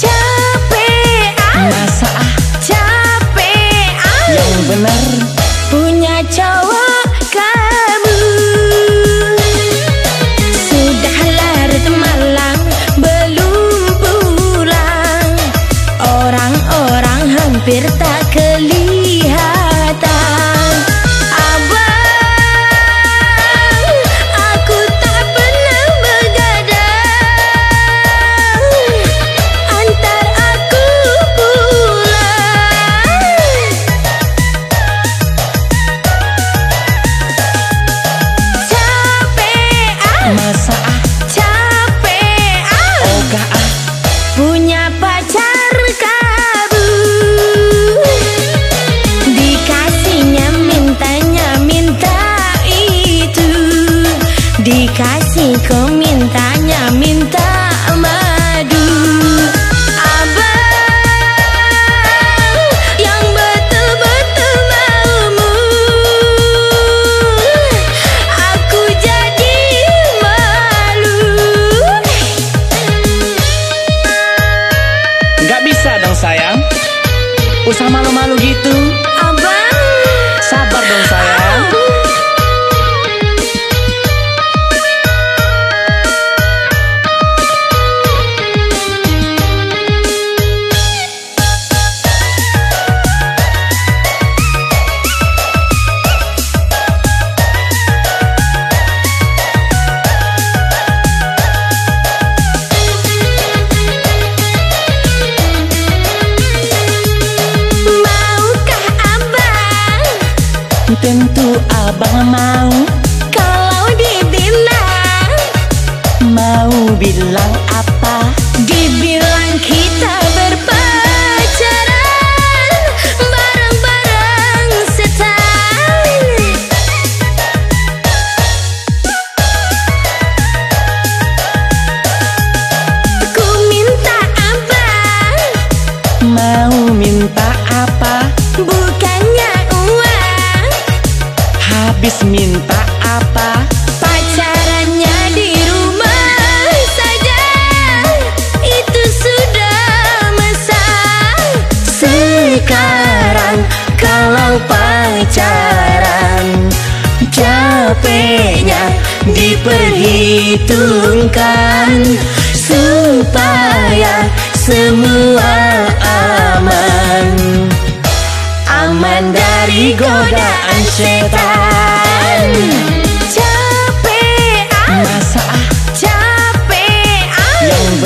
Capek ah, ah. Benar Punya cowok Usah malu-malu gitu Tentu abang mau. Kalau dibilang Mau bilang apa minta apa? Pacarannya di rumah saja. Itu sudah mesah Sekarang kalau pacaran Capeknya diperhitungkan. Supaya semua aman. Aman dari godaan setan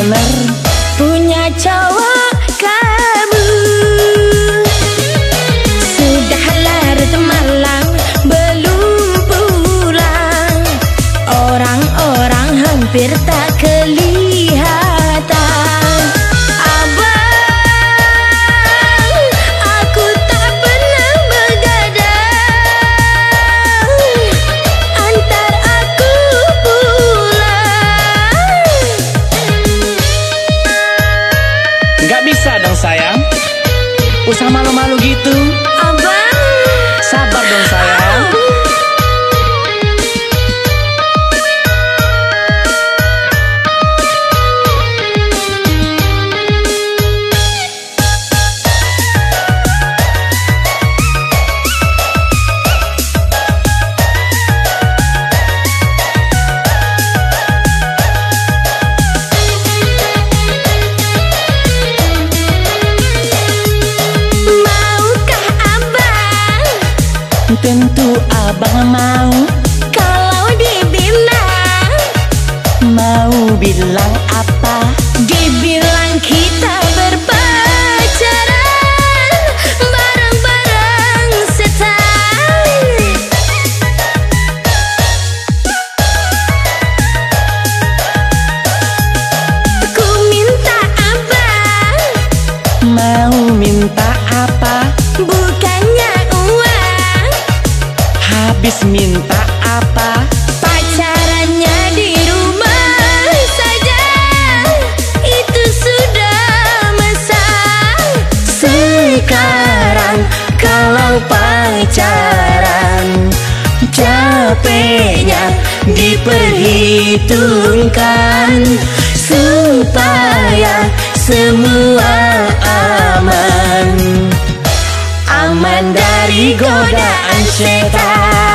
benar Punya cowok kamu Sudah larut malam belum pulang. Orang-orang hampir tak kelihatan sayang Usah malu-malu gitu. Abang. Sabar dong sayang minta abang Mau minta apa? Bukannya uang. Habis minta diperhitungkan supaya semua aman. Aman dari godaan setan